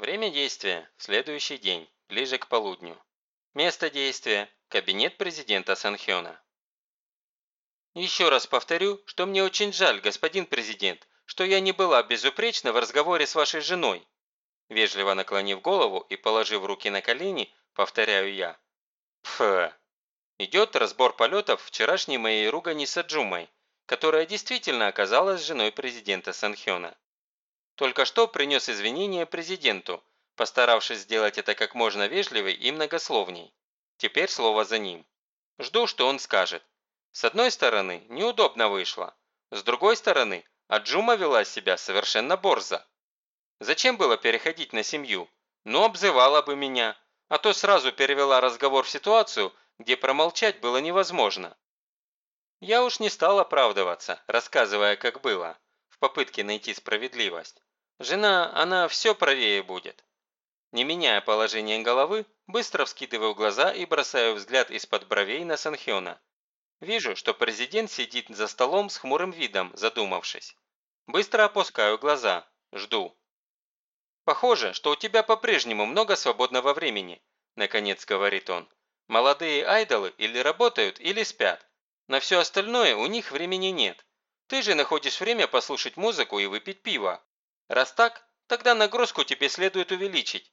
Время действия – следующий день, ближе к полудню. Место действия – кабинет президента Санхёна. Еще раз повторю, что мне очень жаль, господин президент, что я не была безупречна в разговоре с вашей женой. Вежливо наклонив голову и положив руки на колени, повторяю я. Пф. Идет разбор полетов вчерашней моей ругани с Аджумой, которая действительно оказалась женой президента Санхёна. Только что принес извинения президенту, постаравшись сделать это как можно вежливей и многословней. Теперь слово за ним. Жду, что он скажет. С одной стороны, неудобно вышло. С другой стороны, Аджума вела себя совершенно борзо. Зачем было переходить на семью? Ну, обзывала бы меня. А то сразу перевела разговор в ситуацию, где промолчать было невозможно. Я уж не стал оправдываться, рассказывая, как было, в попытке найти справедливость. Жена, она все правее будет. Не меняя положение головы, быстро вскидываю глаза и бросаю взгляд из-под бровей на Санхёна. Вижу, что президент сидит за столом с хмурым видом, задумавшись. Быстро опускаю глаза, жду. «Похоже, что у тебя по-прежнему много свободного времени», – наконец говорит он. «Молодые айдолы или работают, или спят. На все остальное у них времени нет. Ты же находишь время послушать музыку и выпить пиво. Раз так, тогда нагрузку тебе следует увеличить.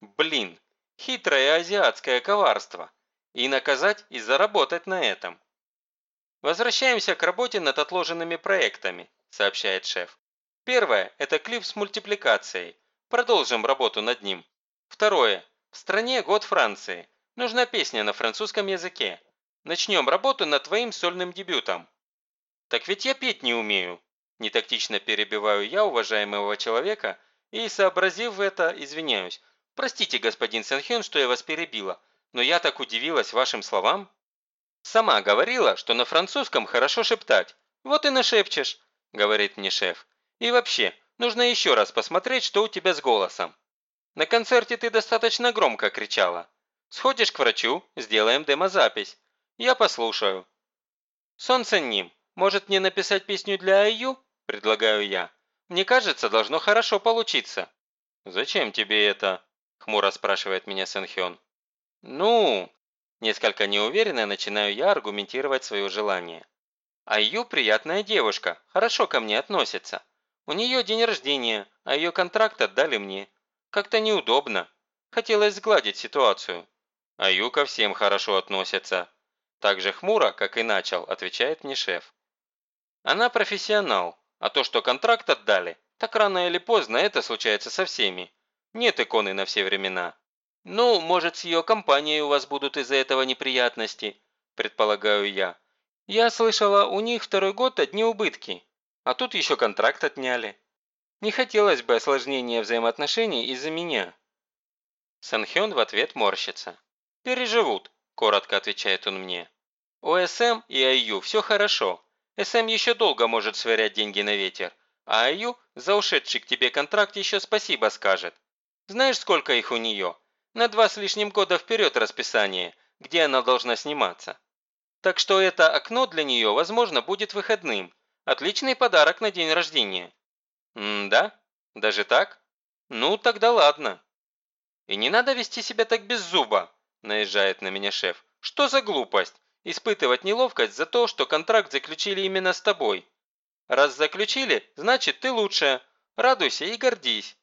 Блин, хитрое азиатское коварство. И наказать, и заработать на этом. Возвращаемся к работе над отложенными проектами, сообщает шеф. Первое – это клип с мультипликацией. Продолжим работу над ним. Второе. В стране год Франции. Нужна песня на французском языке. Начнем работу над твоим сольным дебютом. Так ведь я петь не умею, Нетактично перебиваю я уважаемого человека и, сообразив это, извиняюсь. Простите, господин Сэнхён, что я вас перебила, но я так удивилась вашим словам. Сама говорила, что на французском хорошо шептать. Вот и нашепчешь, говорит мне шеф. И вообще, нужно еще раз посмотреть, что у тебя с голосом. На концерте ты достаточно громко кричала. Сходишь к врачу, сделаем демозапись. Я послушаю. Солнце ним. Может мне написать песню для Аю? – предлагаю я. «Мне кажется, должно хорошо получиться». «Зачем тебе это?» – хмуро спрашивает меня Сэнхён. «Ну...» – несколько неуверенно начинаю я аргументировать свое желание. Айю приятная девушка, хорошо ко мне относится. У нее день рождения, а ее контракт отдали мне. Как-то неудобно. Хотелось сгладить ситуацию. Аю ко всем хорошо относится. Так же хмуро, как и начал, отвечает мне шеф. Она профессионал, а то, что контракт отдали, так рано или поздно это случается со всеми. Нет иконы на все времена. Ну, может, с ее компанией у вас будут из-за этого неприятности, предполагаю я. Я слышала, у них второй год одни убытки, а тут еще контракт отняли. Не хотелось бы осложнения взаимоотношений из-за меня. Санхён в ответ морщится. «Переживут», – коротко отвечает он мне. «У СМ и АЮ все хорошо, СМ еще долго может сверять деньги на ветер, а Аю за ушедший к тебе контракт еще спасибо скажет. Знаешь, сколько их у нее? На два с лишним года вперед расписание, где она должна сниматься. Так что это окно для нее, возможно, будет выходным. Отличный подарок на день рождения. М-да? Даже так? Ну, тогда ладно. И не надо вести себя так без зуба, наезжает на меня шеф. Что за глупость? Испытывать неловкость за то, что контракт заключили именно с тобой. Раз заключили, значит ты лучшая. Радуйся и гордись.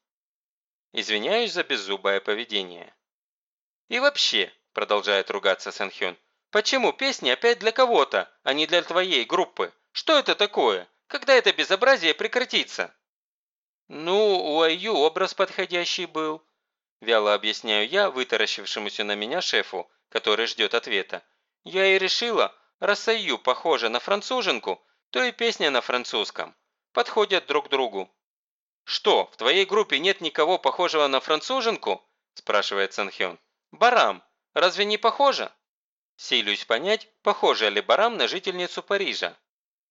Извиняюсь за беззубое поведение. И вообще, продолжает ругаться Сэнхён, почему песни опять для кого-то, а не для твоей группы? Что это такое? Когда это безобразие прекратится? Ну, у Аю образ подходящий был. Вяло объясняю я вытаращившемуся на меня шефу, который ждет ответа. Я и решила, раз Аю похожа на француженку, то и песня на французском. Подходят друг другу. «Что, в твоей группе нет никого похожего на француженку?» – спрашивает Санхён. «Барам, разве не похожа?» Силюсь понять, похожа ли Барам на жительницу Парижа.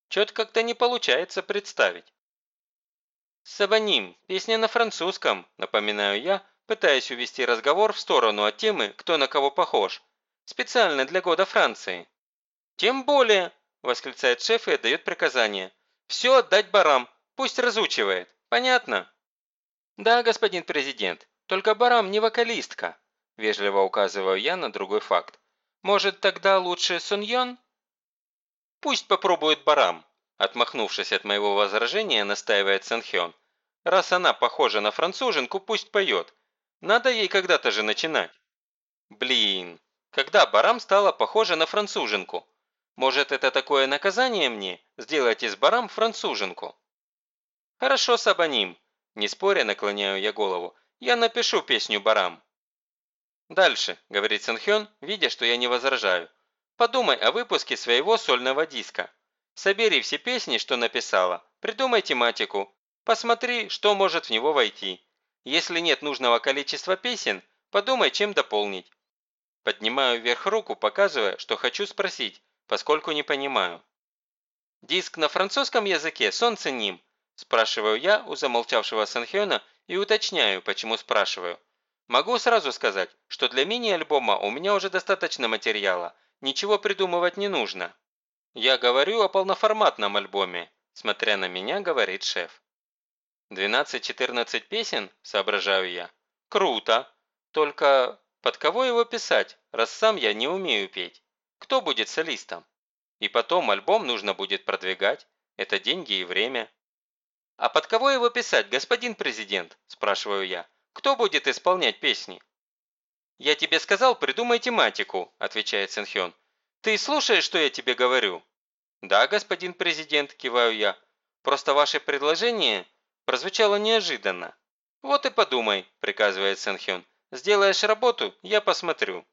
Чё-то как-то не получается представить. «Саваним, песня на французском», – напоминаю я, пытаясь увести разговор в сторону от темы, кто на кого похож. Специально для года Франции». «Тем более!» – восклицает шеф и отдает приказание. «Все отдать барам, пусть разучивает. Понятно?» «Да, господин президент, только Барам не вокалистка», – вежливо указываю я на другой факт. «Может, тогда лучше Суньон?» «Пусть попробует Барам», – отмахнувшись от моего возражения, настаивает Сэнхён. «Раз она похожа на француженку, пусть поет. Надо ей когда-то же начинать». «Блин, когда Барам стала похожа на француженку? Может, это такое наказание мне, сделать из Барам француженку?» «Хорошо, Сабаним», – не споря наклоняю я голову. «Я напишу песню Барам». «Дальше», – говорит Сэнхён, видя, что я не возражаю. «Подумай о выпуске своего сольного диска. Собери все песни, что написала, придумай тематику, посмотри, что может в него войти. Если нет нужного количества песен, подумай, чем дополнить». Поднимаю вверх руку, показывая, что хочу спросить, поскольку не понимаю. Диск на французском языке «Солнце ним», Спрашиваю я у замолчавшего Санхёна и уточняю, почему спрашиваю. Могу сразу сказать, что для мини-альбома у меня уже достаточно материала, ничего придумывать не нужно. Я говорю о полноформатном альбоме, смотря на меня, говорит шеф. 12-14 песен, соображаю я. Круто. Только под кого его писать, раз сам я не умею петь? Кто будет солистом? И потом альбом нужно будет продвигать. Это деньги и время. «А под кого его писать, господин президент?» – спрашиваю я. «Кто будет исполнять песни?» «Я тебе сказал, придумай тематику», – отвечает Сэнхён. «Ты слушаешь, что я тебе говорю?» «Да, господин президент», – киваю я. «Просто ваше предложение прозвучало неожиданно». «Вот и подумай», – приказывает Сэнхён. «Сделаешь работу, я посмотрю».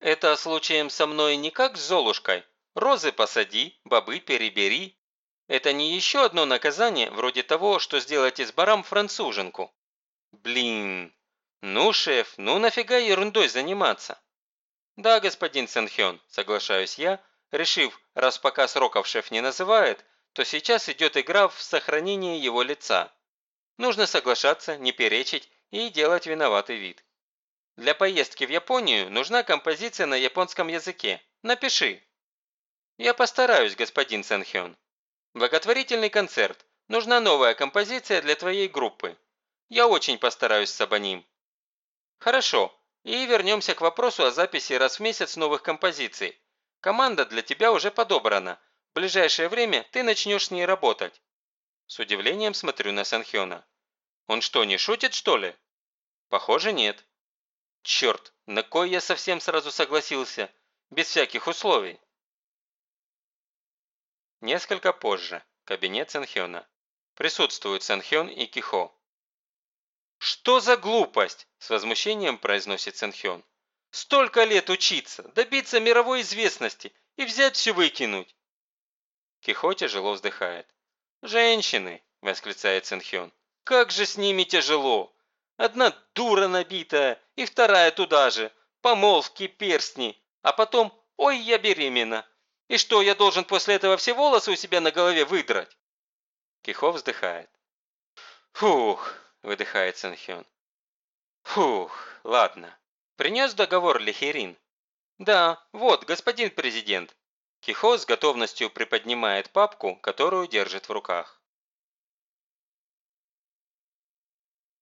«Это случаем со мной не как с Золушкой. Розы посади, бобы перебери, это не еще одно наказание, вроде того, что сделать из барам француженку. Блин. Ну, шеф, ну нафига ерундой заниматься? Да, господин Сэнхён, соглашаюсь я, решив, раз пока сроков шеф не называет, то сейчас идет игра в сохранение его лица. Нужно соглашаться, не перечить и делать виноватый вид. Для поездки в Японию нужна композиция на японском языке. Напиши. Я постараюсь, господин Сэнхён. Благотворительный концерт. Нужна новая композиция для твоей группы. Я очень постараюсь, Сабаним. Хорошо. И вернемся к вопросу о записи раз в месяц новых композиций. Команда для тебя уже подобрана. В ближайшее время ты начнешь с ней работать. С удивлением смотрю на Санхёна. Он что, не шутит, что ли? Похоже, нет. Черт, на кой я совсем сразу согласился? Без всяких условий. Несколько позже. Кабинет Сэнхёна. Присутствуют Сэнхён и Кихо. «Что за глупость?» – с возмущением произносит Сэнхён. «Столько лет учиться, добиться мировой известности и взять все выкинуть!» Кихо тяжело вздыхает. «Женщины!» – восклицает Сэнхён. «Как же с ними тяжело! Одна дура набитая, и вторая туда же, помолвки, перстни, а потом «Ой, я беременна!» И что, я должен после этого все волосы у себя на голове выдрать?» Кихо вздыхает. «Фух», – выдыхает Сэнхён. «Фух, ладно. Принес договор Лихерин?» «Да, вот, господин президент». Кихо с готовностью приподнимает папку, которую держит в руках.